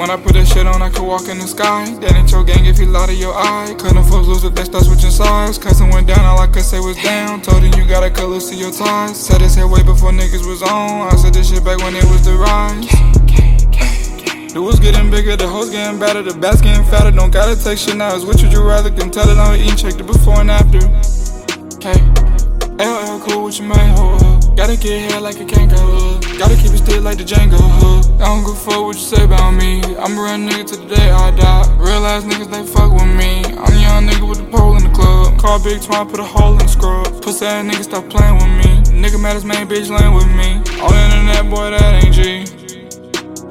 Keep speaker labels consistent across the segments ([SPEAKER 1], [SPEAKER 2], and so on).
[SPEAKER 1] When I put that shit on, I could walk in the sky. That ain't your gang if you lie to your eye. Cutting folks loose if they start switching sides. Cussing went down, all I could say was down. Told him you gotta cut loose to your ties. Said his head way before niggas was on. I said this shit back when it was the rise. The was getting bigger, the hoes getting better, the bats getting fatter. Don't gotta take shit now. It's which would you rather? Can tell it on eating, check the before and after. Hey, LL cool with your main hoe. Gotta get hair like a kangaroo. Gotta keep it still like the Django. Uh. I don't a fuck what you say me. I'm a real nigga to the day I die. Real ass niggas, they fuck with me. I'm a young nigga with the pole in the club. Call Big Twine, put a hole in the scrub. Pussy ass nigga, stop playing with me. Nigga mad as main bitch laying with me. On the internet, boy, that ain't G.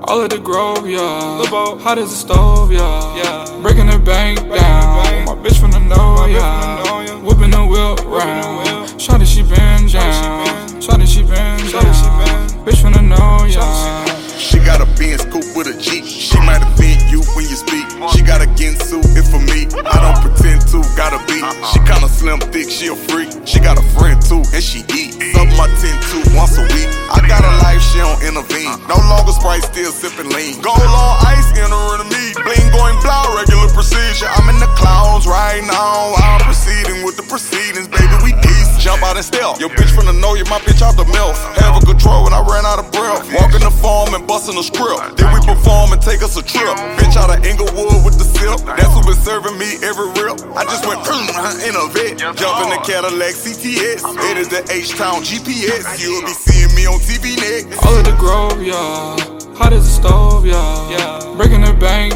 [SPEAKER 1] All of the grove, yeah. The boat, hot as a stove, yeah. yeah. Breaking the bank down. My bitch from the know, yeah. Whipping the wheel round. Shawty, she been down. Shawty, she been down. Bitch from the know, yeah.
[SPEAKER 2] She got a Benz coupe with a G. She might offend you when you speak. She got a Ginsu, it for me. I don't pretend to, gotta be. She kinda slim, thick, she a freak. She got a friend too, and she eat. Suck my 10 two once a week. I got a life, she don't intervene. No longer Sprite, still sipping lean. Gold on ice, entering the meat. Bling going blow, regular procedure. I'm in the clouds right now. I'm proceeding with the proceedings, baby. We decent. Jump out and stealth. Your bitch from the know you, my bitch out the milk. Have a control when I out of breath. Walk in the farm and bustin' a script. Then we perform and take us a trip. Bitch out of Inglewood with the sip. That's who been serving me every rip. I just went mm, in a vet. Jump in the Cadillac CTS. It is the H Town GPS. You'll be seeing me on TV next.
[SPEAKER 1] All of the grove, yeah. Hot as a stove, yeah. Breaking the bank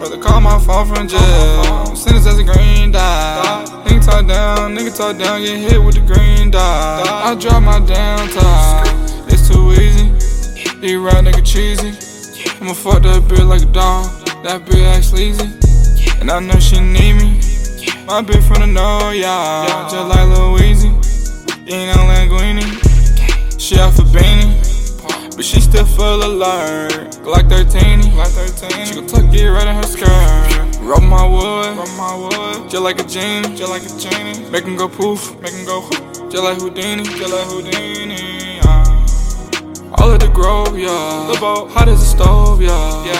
[SPEAKER 1] Brother, call my phone from jail. Sentence as a green dot. Nigga talk down, nigga talk down, get hit with the green dot. I drop my down top. It's too easy. These rap nigga cheesy. I'ma fuck that bitch like a dog. That bitch act sleazy. And I know she need me. My bitch from the know, yeah. Just like Lil. Ain't no Languini. She off for Beanie. But she still full alert. Like 13. Like 13. She gon' tuck it right in her skirt. Rub my wood. Rub my wood. Just like a genie. Just like a genie. Make him go poof. Make him go whoop. Just like Houdini. Just like Houdini. Yeah. All of the grove, yeah. The boat, Hot as a stove, yeah. Breaking the bank down.